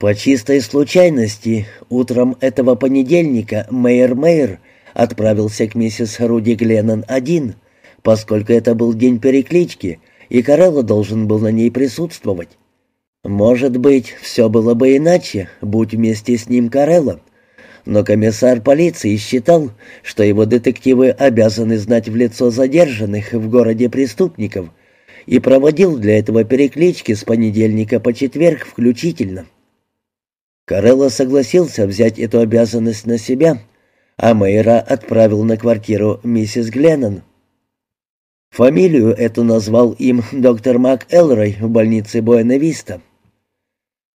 По чистой случайности, утром этого понедельника Мэйр Мэйр отправился к миссис Руди Гленнон один, поскольку это был день переклички, и Карелло должен был на ней присутствовать. Может быть, все было бы иначе, будь вместе с ним Карелло, но комиссар полиции считал, что его детективы обязаны знать в лицо задержанных в городе преступников и проводил для этого переклички с понедельника по четверг включительно. Карелло согласился взять эту обязанность на себя, а Мейра отправил на квартиру миссис Гленнон. Фамилию эту назвал им доктор Мак Элрой в больнице Буэнависта.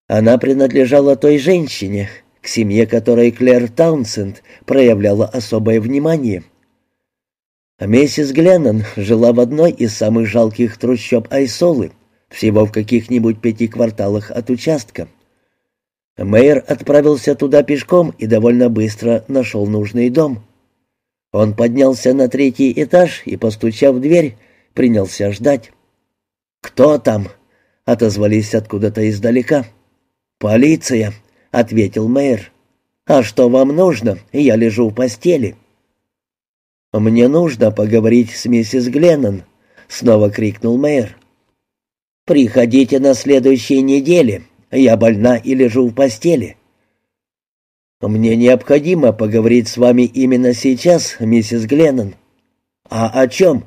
Она принадлежала той женщине, к семье которой Клэр Таунсенд проявляла особое внимание. Миссис Гленнон жила в одной из самых жалких трущоб Айсолы, всего в каких-нибудь пяти кварталах от участка. Мэйр отправился туда пешком и довольно быстро нашел нужный дом. Он поднялся на третий этаж и, постучав в дверь, принялся ждать. «Кто там?» — отозвались откуда-то издалека. «Полиция», — ответил мэр. «А что вам нужно? Я лежу в постели». «Мне нужно поговорить с миссис Гленнон», — снова крикнул мэр. «Приходите на следующей неделе. Я больна и лежу в постели». «Мне необходимо поговорить с вами именно сейчас, миссис Гленнон». «А о чем?»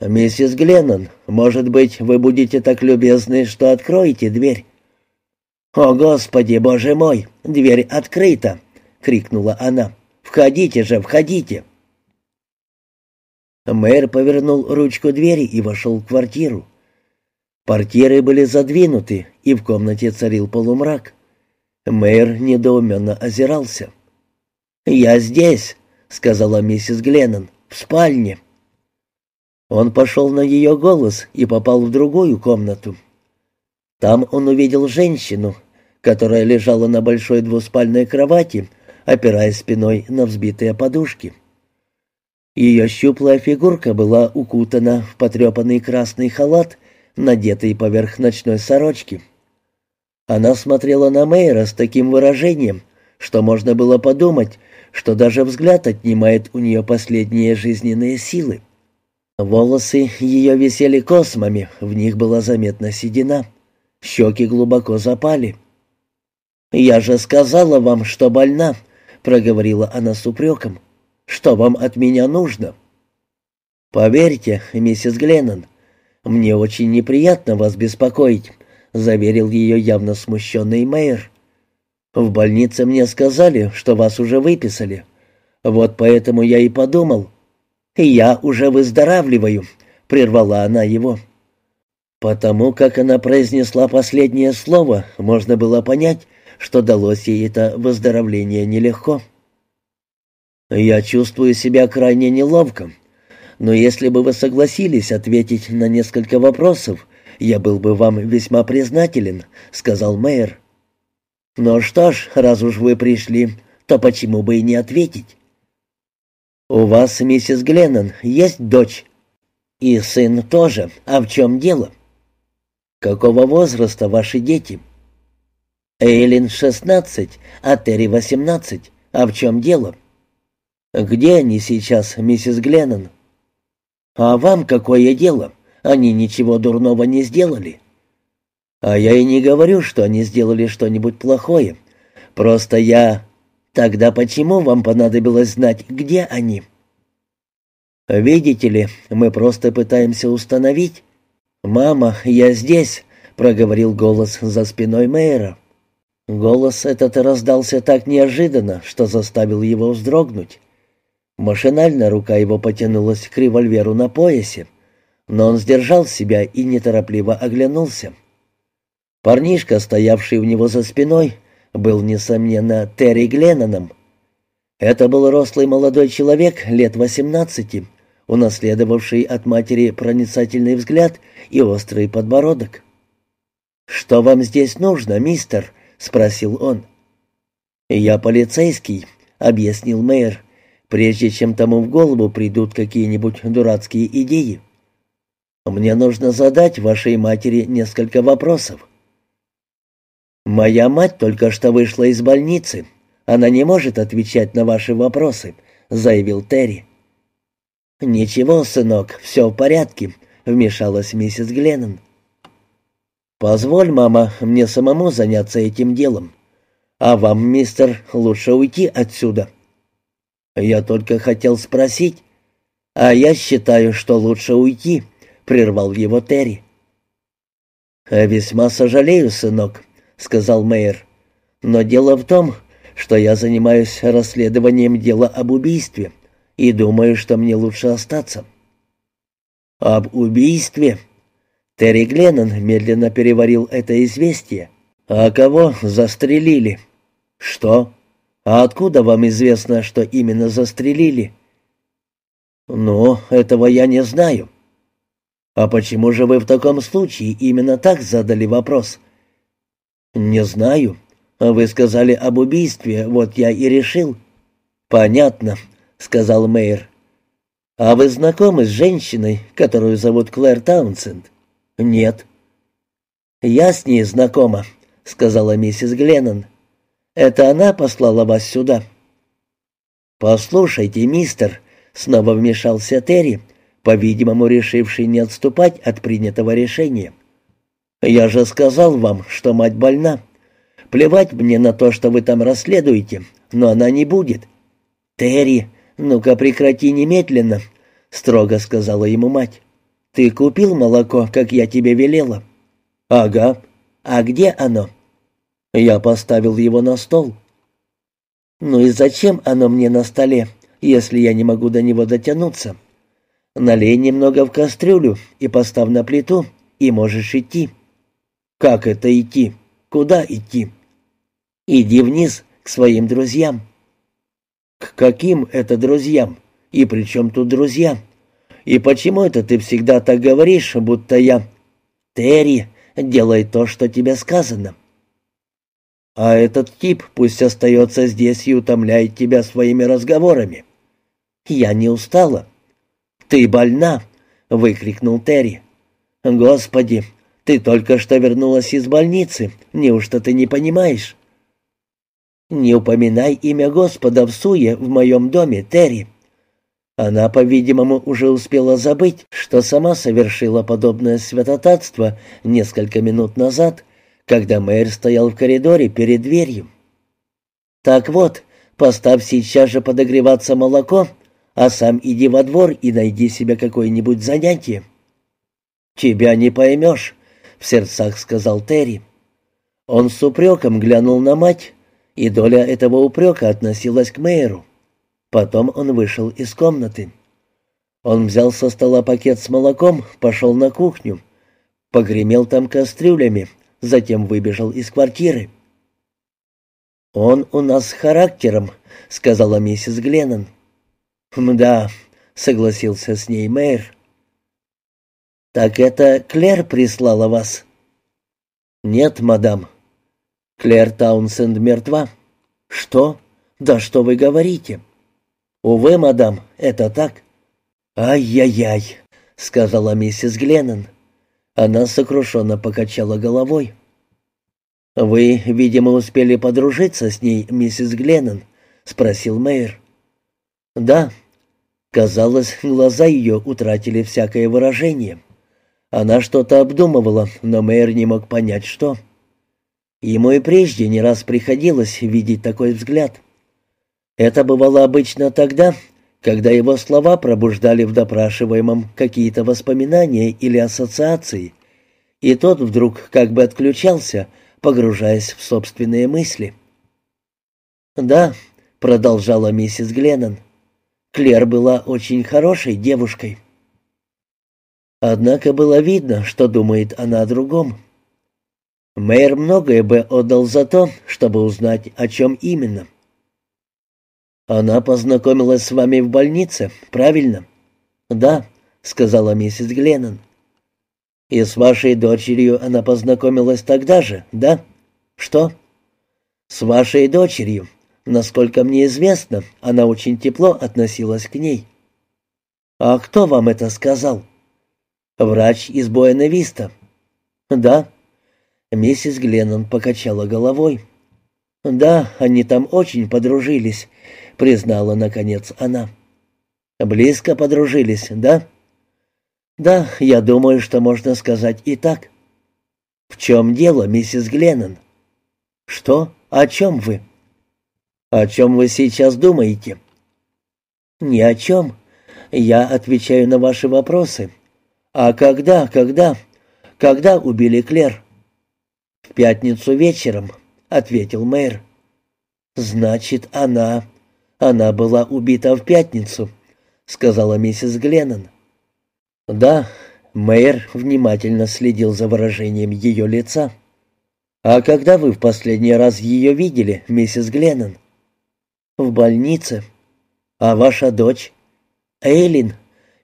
«Миссис Гленнон, может быть, вы будете так любезны, что откроете дверь?» «О, Господи, Боже мой, дверь открыта!» — крикнула она. «Входите же, входите!» Мэр повернул ручку двери и вошел в квартиру. Портьеры были задвинуты, и в комнате царил полумрак. Мэр недоуменно озирался. «Я здесь», — сказала миссис Гленнон, — «в спальне». Он пошел на ее голос и попал в другую комнату. Там он увидел женщину, которая лежала на большой двуспальной кровати, опираясь спиной на взбитые подушки. Ее щуплая фигурка была укутана в потрепанный красный халат, надетый поверх ночной сорочки. Она смотрела на Мейра с таким выражением, что можно было подумать, что даже взгляд отнимает у нее последние жизненные силы. Волосы ее висели космами, в них была заметна седина. Щеки глубоко запали. «Я же сказала вам, что больна», — проговорила она с упреком. «Что вам от меня нужно?» «Поверьте, миссис Гленнон, мне очень неприятно вас беспокоить», — заверил ее явно смущенный мэр. «В больнице мне сказали, что вас уже выписали. Вот поэтому я и подумал. Я уже выздоравливаю», — прервала она его. Потому как она произнесла последнее слово, можно было понять, что далось ей это выздоровление нелегко. «Я чувствую себя крайне неловко, но если бы вы согласились ответить на несколько вопросов, я был бы вам весьма признателен», — сказал мэр. «Ну что ж, раз уж вы пришли, то почему бы и не ответить?» «У вас, миссис Гленнон, есть дочь?» «И сын тоже. А в чем дело?» «Какого возраста ваши дети?» «Эйлин шестнадцать, а Терри восемнадцать. А в чем дело?» «Где они сейчас, миссис Гленнон?» «А вам какое дело? Они ничего дурного не сделали». «А я и не говорю, что они сделали что-нибудь плохое. Просто я...» «Тогда почему вам понадобилось знать, где они?» «Видите ли, мы просто пытаемся установить, «Мама, я здесь», — проговорил голос за спиной мэра. Голос этот раздался так неожиданно, что заставил его вздрогнуть. Машинально рука его потянулась к револьверу на поясе, но он сдержал себя и неторопливо оглянулся. Парнишка, стоявший у него за спиной, был, несомненно, Терри Гленноном. Это был рослый молодой человек лет восемнадцати, унаследовавший от матери проницательный взгляд и острый подбородок. «Что вам здесь нужно, мистер?» — спросил он. «Я полицейский», — объяснил мэр, прежде чем тому в голову придут какие-нибудь дурацкие идеи. «Мне нужно задать вашей матери несколько вопросов». «Моя мать только что вышла из больницы. Она не может отвечать на ваши вопросы», — заявил Терри. «Ничего, сынок, все в порядке», — вмешалась миссис Гленнон. «Позволь, мама, мне самому заняться этим делом. А вам, мистер, лучше уйти отсюда». «Я только хотел спросить». «А я считаю, что лучше уйти», — прервал его Терри. «Весьма сожалею, сынок», — сказал мэр. «Но дело в том, что я занимаюсь расследованием дела об убийстве и думаю, что мне лучше остаться». «Об убийстве?» Терри Гленнон медленно переварил это известие. «А кого застрелили?» «Что? А откуда вам известно, что именно застрелили?» «Ну, этого я не знаю». «А почему же вы в таком случае именно так задали вопрос?» «Не знаю. Вы сказали об убийстве, вот я и решил». «Понятно», — сказал мэр. «А вы знакомы с женщиной, которую зовут Клэр Таунсенд?» «Нет». «Я с ней знакома», — сказала миссис Гленнон. «Это она послала вас сюда?» «Послушайте, мистер», — снова вмешался Терри, по-видимому, решивший не отступать от принятого решения. «Я же сказал вам, что мать больна. Плевать мне на то, что вы там расследуете, но она не будет». «Терри, ну-ка прекрати немедленно», — строго сказала ему мать. «Ты купил молоко, как я тебе велела?» «Ага. А где оно?» «Я поставил его на стол». «Ну и зачем оно мне на столе, если я не могу до него дотянуться?» «Налей немного в кастрюлю и поставь на плиту, и можешь идти». «Как это идти? Куда идти?» «Иди вниз, к своим друзьям». «К каким это друзьям? И при чем тут друзья?» И почему это ты всегда так говоришь, будто я... Терри, делай то, что тебе сказано. А этот тип пусть остается здесь и утомляет тебя своими разговорами. Я не устала. Ты больна, выкрикнул Терри. Господи, ты только что вернулась из больницы. Неужто ты не понимаешь? Не упоминай имя Господа в суе в моем доме, Терри. Она, по-видимому, уже успела забыть, что сама совершила подобное святотатство несколько минут назад, когда мэр стоял в коридоре перед дверью. «Так вот, поставь сейчас же подогреваться молоко, а сам иди во двор и найди себе какое-нибудь занятие». «Тебя не поймешь», — в сердцах сказал Терри. Он с упреком глянул на мать, и доля этого упрека относилась к мэру. Потом он вышел из комнаты. Он взял со стола пакет с молоком, пошел на кухню, погремел там кастрюлями, затем выбежал из квартиры. «Он у нас с характером», — сказала миссис Гленнон. «Да», — согласился с ней мэр. «Так это Клэр прислала вас?» «Нет, мадам. Клэр Таунсенд мертва». «Что? Да что вы говорите?» «Увы, мадам, это так». «Ай-яй-яй», — сказала миссис Гленнон. Она сокрушенно покачала головой. «Вы, видимо, успели подружиться с ней, миссис Гленнон?» — спросил мэр. «Да». Казалось, глаза ее утратили всякое выражение. Она что-то обдумывала, но мэр не мог понять, что. Ему и прежде не раз приходилось видеть такой взгляд — это бывало обычно тогда, когда его слова пробуждали в допрашиваемом какие-то воспоминания или ассоциации, и тот вдруг как бы отключался, погружаясь в собственные мысли. «Да», — продолжала миссис Гленнон, — «Клер была очень хорошей девушкой». Однако было видно, что думает она о другом. Мэр многое бы отдал за то, чтобы узнать, о чем именно. «Она познакомилась с вами в больнице, правильно?» «Да», — сказала миссис Гленнон. «И с вашей дочерью она познакомилась тогда же, да?» «Что?» «С вашей дочерью. Насколько мне известно, она очень тепло относилась к ней». «А кто вам это сказал?» «Врач из Буэна-Виста». «Да». Миссис Гленнон покачала головой. «Да, они там очень подружились», — признала, наконец, она. «Близко подружились, да?» «Да, я думаю, что можно сказать и так». «В чем дело, миссис Гленнон?» «Что? О чем вы?» «О чем вы сейчас думаете?» «Ни о чем. Я отвечаю на ваши вопросы. А когда, когда, когда убили Клер?» «В пятницу вечером», — ответил мэр. «Значит, она... она была убита в пятницу», — сказала миссис Гленнон. «Да», — мэр внимательно следил за выражением ее лица. «А когда вы в последний раз ее видели, миссис Гленнон?» «В больнице. А ваша дочь?» «Эйлин.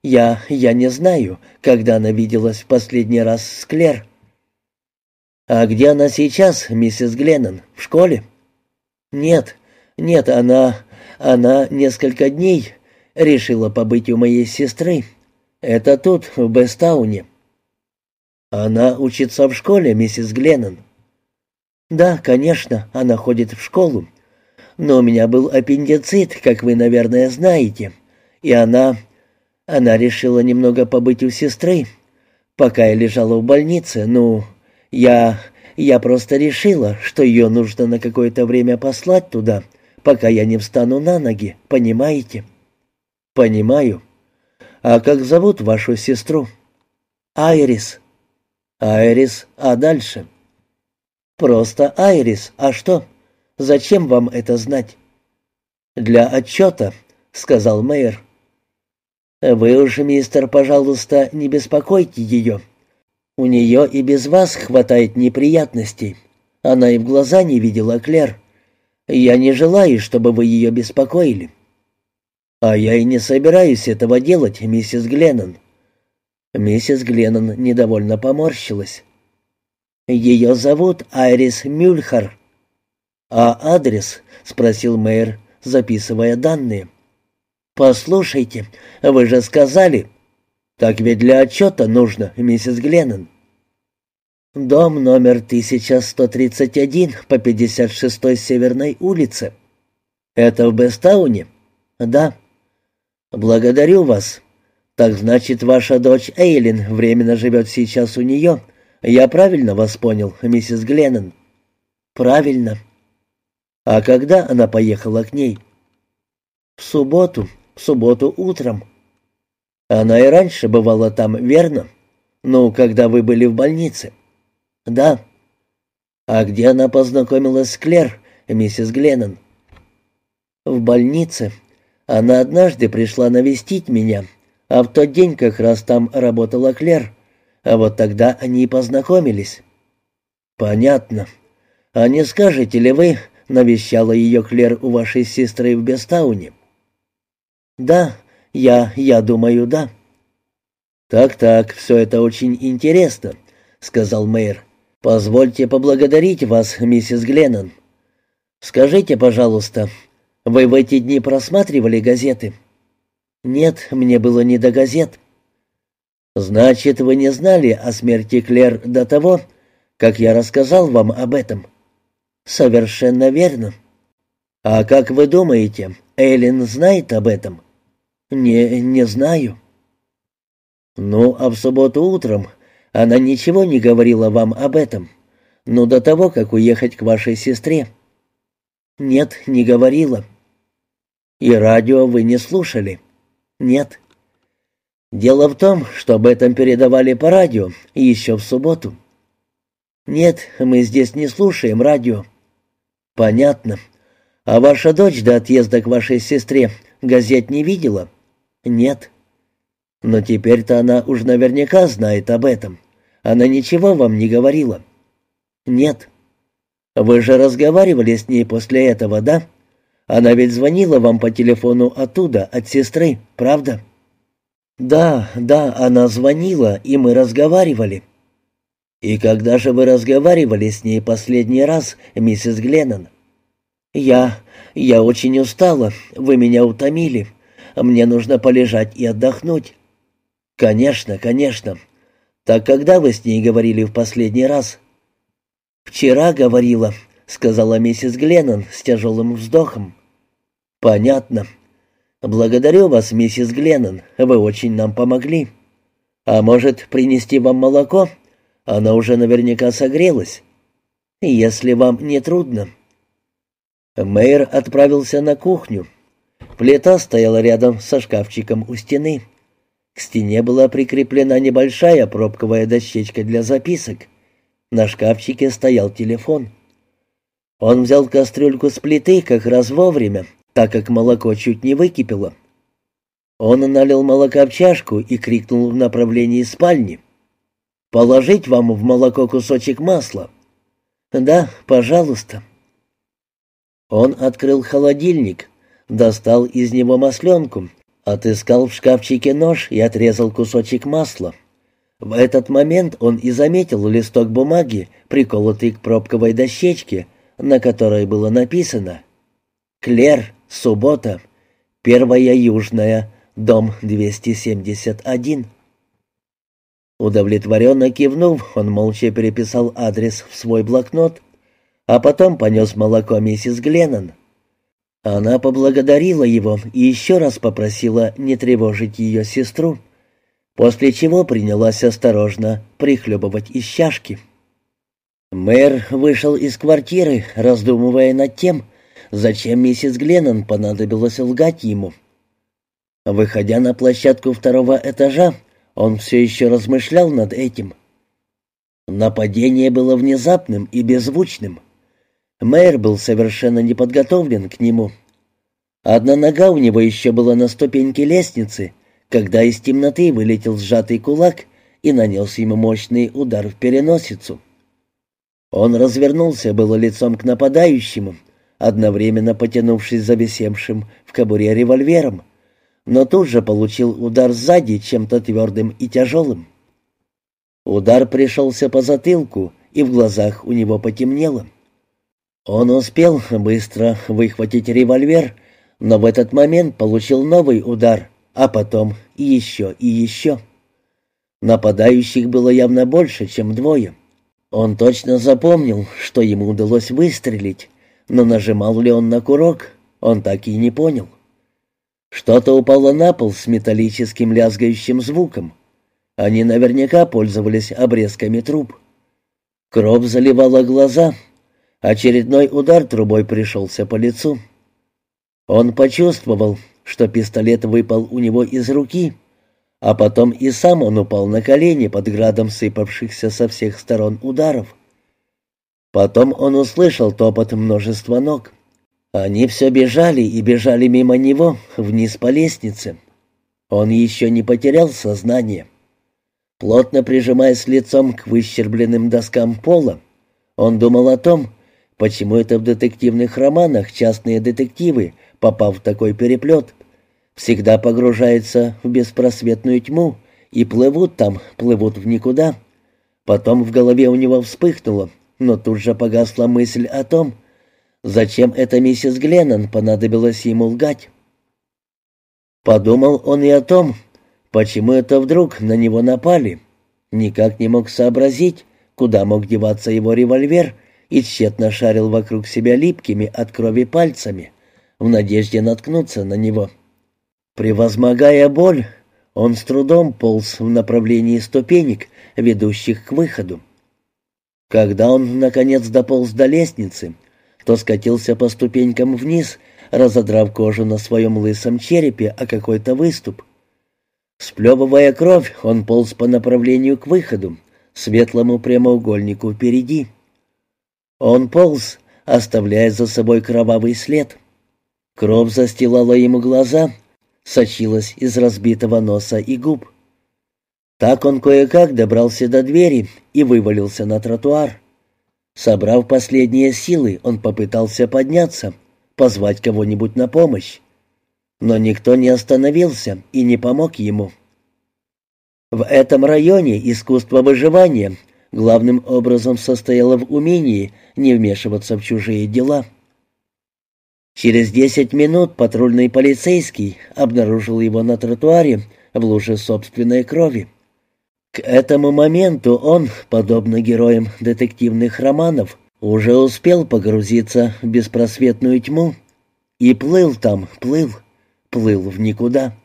Я... я не знаю, когда она виделась в последний раз с Клер». «А где она сейчас, миссис Гленнон? В школе?» «Нет, нет, она... она несколько дней решила побыть у моей сестры. Это тут, в Бестауне». «Она учится в школе, миссис Гленнон?» «Да, конечно, она ходит в школу. Но у меня был аппендицит, как вы, наверное, знаете. И она... она решила немного побыть у сестры, пока я лежала в больнице, ну...» Я... я просто решила, что ее нужно на какое-то время послать туда, пока я не встану на ноги, понимаете?» «Понимаю. А как зовут вашу сестру?» «Айрис». «Айрис, а дальше?» «Просто Айрис, а что? Зачем вам это знать?» «Для отчета», — сказал мэр. «Вы уж, мистер, пожалуйста, не беспокойте ее. У нее и без вас хватает неприятностей. Она и в глаза не видела Клер. Я не желаю, чтобы вы ее беспокоили». «А я и не собираюсь этого делать, миссис Гленнон». Миссис Гленнон недовольно поморщилась. «Ее зовут Айрис Мюльхар». «А адрес?» — спросил мэр, записывая данные. «Послушайте, вы же сказали...» «Так ведь для отчета нужно, миссис Гленнон». «Дом номер 1131 по 56-й Северной улице». «Это в Бестауне?» «Да». «Благодарю вас. Так значит, ваша дочь Эйлин временно живет сейчас у нее. Я правильно вас понял, миссис Гленнон?» «Правильно». «А когда она поехала к ней?» «В субботу, в субботу утром». Она и раньше бывала там, верно? Ну, когда вы были в больнице? Да. А где она познакомилась с Клер, миссис Гленнон? В больнице. Она однажды пришла навестить меня, а в тот день как раз там работала Клер. А вот тогда они и познакомились. Понятно. А не скажете ли вы, навещала ее Клер у вашей сестры в Бестауне? Да, «Я... я думаю, да». «Так-так, все это очень интересно», — сказал мэр. «Позвольте поблагодарить вас, миссис Гленнон. Скажите, пожалуйста, вы в эти дни просматривали газеты?» «Нет, мне было не до газет». «Значит, вы не знали о смерти Клер до того, как я рассказал вам об этом?» «Совершенно верно». «А как вы думаете, Эллен знает об этом?» «Не... не знаю». «Ну, а в субботу утром она ничего не говорила вам об этом? Ну, до того, как уехать к вашей сестре?» «Нет, не говорила». «И радио вы не слушали?» «Нет». «Дело в том, что об этом передавали по радио еще в субботу». «Нет, мы здесь не слушаем радио». «Понятно. А ваша дочь до отъезда к вашей сестре газет не видела?» «Нет». «Но теперь-то она уж наверняка знает об этом. Она ничего вам не говорила?» «Нет». «Вы же разговаривали с ней после этого, да? Она ведь звонила вам по телефону оттуда, от сестры, правда?» «Да, да, она звонила, и мы разговаривали». «И когда же вы разговаривали с ней последний раз, миссис Гленнон?» «Я... я очень устала, вы меня утомили». Мне нужно полежать и отдохнуть». «Конечно, конечно. Так когда вы с ней говорили в последний раз?» «Вчера говорила», — сказала миссис Гленнон с тяжелым вздохом. «Понятно. Благодарю вас, миссис Гленнон, вы очень нам помогли. А может, принести вам молоко? Оно уже наверняка согрелось. Если вам не трудно». Мэйр отправился на кухню. Плита стояла рядом со шкафчиком у стены. К стене была прикреплена небольшая пробковая дощечка для записок. На шкафчике стоял телефон. Он взял кастрюльку с плиты как раз вовремя, так как молоко чуть не выкипело. Он налил молока в чашку и крикнул в направлении спальни. «Положить вам в молоко кусочек масла?» «Да, пожалуйста». Он открыл холодильник, достал из него масленку, отыскал в шкафчике нож и отрезал кусочек масла. В этот момент он и заметил листок бумаги, приколотый к пробковой дощечке, на которой было написано «Клер, суббота, первая южная, дом 271». Удовлетворенно кивнув, он молча переписал адрес в свой блокнот а потом понес молоко миссис Гленнон. Она поблагодарила его и еще раз попросила не тревожить ее сестру, после чего принялась осторожно прихлебывать из чашки. Мэр вышел из квартиры, раздумывая над тем, зачем миссис Гленнон понадобилось лгать ему. Выходя на площадку второго этажа, он все еще размышлял над этим. Нападение было внезапным и беззвучным. Мэр был совершенно не подготовлен к нему. Одна нога у него еще была на ступеньке лестницы, когда из темноты вылетел сжатый кулак и нанес ему мощный удар в переносицу. Он развернулся было лицом к нападающему, одновременно потянувшись за висевшим в кобуре револьвером, но тут же получил удар сзади чем-то твердым и тяжелым. Удар пришелся по затылку, и в глазах у него потемнело. Он успел быстро выхватить револьвер, но в этот момент получил новый удар, а потом еще, и еще. Нападающих было явно больше, чем двое. Он точно запомнил, что ему удалось выстрелить, но нажимал ли он на курок, он так и не понял. Что-то упало на пол с металлическим лязгающим звуком. Они наверняка пользовались обрезками труб. Кровь заливала глаза, Очередной удар трубой пришелся по лицу. Он почувствовал, что пистолет выпал у него из руки, а потом и сам он упал на колени под градом сыпавшихся со всех сторон ударов. Потом он услышал топот множества ног. Они все бежали и бежали мимо него, вниз по лестнице. Он еще не потерял сознание. Плотно прижимаясь лицом к выщербленным доскам пола, он думал о том, Почему это в детективных романах частные детективы, попав в такой переплет, всегда погружаются в беспросветную тьму и плывут там, плывут в никуда? Потом в голове у него вспыхнуло, но тут же погасла мысль о том, зачем это миссис Гленнон понадобилось ему лгать. Подумал он и о том, почему это вдруг на него напали. Никак не мог сообразить, куда мог деваться его револьвер — и тщетно шарил вокруг себя липкими от крови пальцами, в надежде наткнуться на него. Превозмогая боль, он с трудом полз в направлении ступенек, ведущих к выходу. Когда он, наконец, дополз до лестницы, то скатился по ступенькам вниз, разодрав кожу на своем лысом черепе о какой-то выступ. Сплевывая кровь, он полз по направлению к выходу, светлому прямоугольнику впереди. Он полз, оставляя за собой кровавый след. Кровь застилала ему глаза, сочилась из разбитого носа и губ. Так он кое-как добрался до двери и вывалился на тротуар. Собрав последние силы, он попытался подняться, позвать кого-нибудь на помощь. Но никто не остановился и не помог ему. В этом районе искусство выживания главным образом состояло в умении не вмешиваться в чужие дела. Через десять минут патрульный полицейский обнаружил его на тротуаре в луже собственной крови. К этому моменту он, подобно героям детективных романов, уже успел погрузиться в беспросветную тьму и плыл там, плыл, плыл в никуда.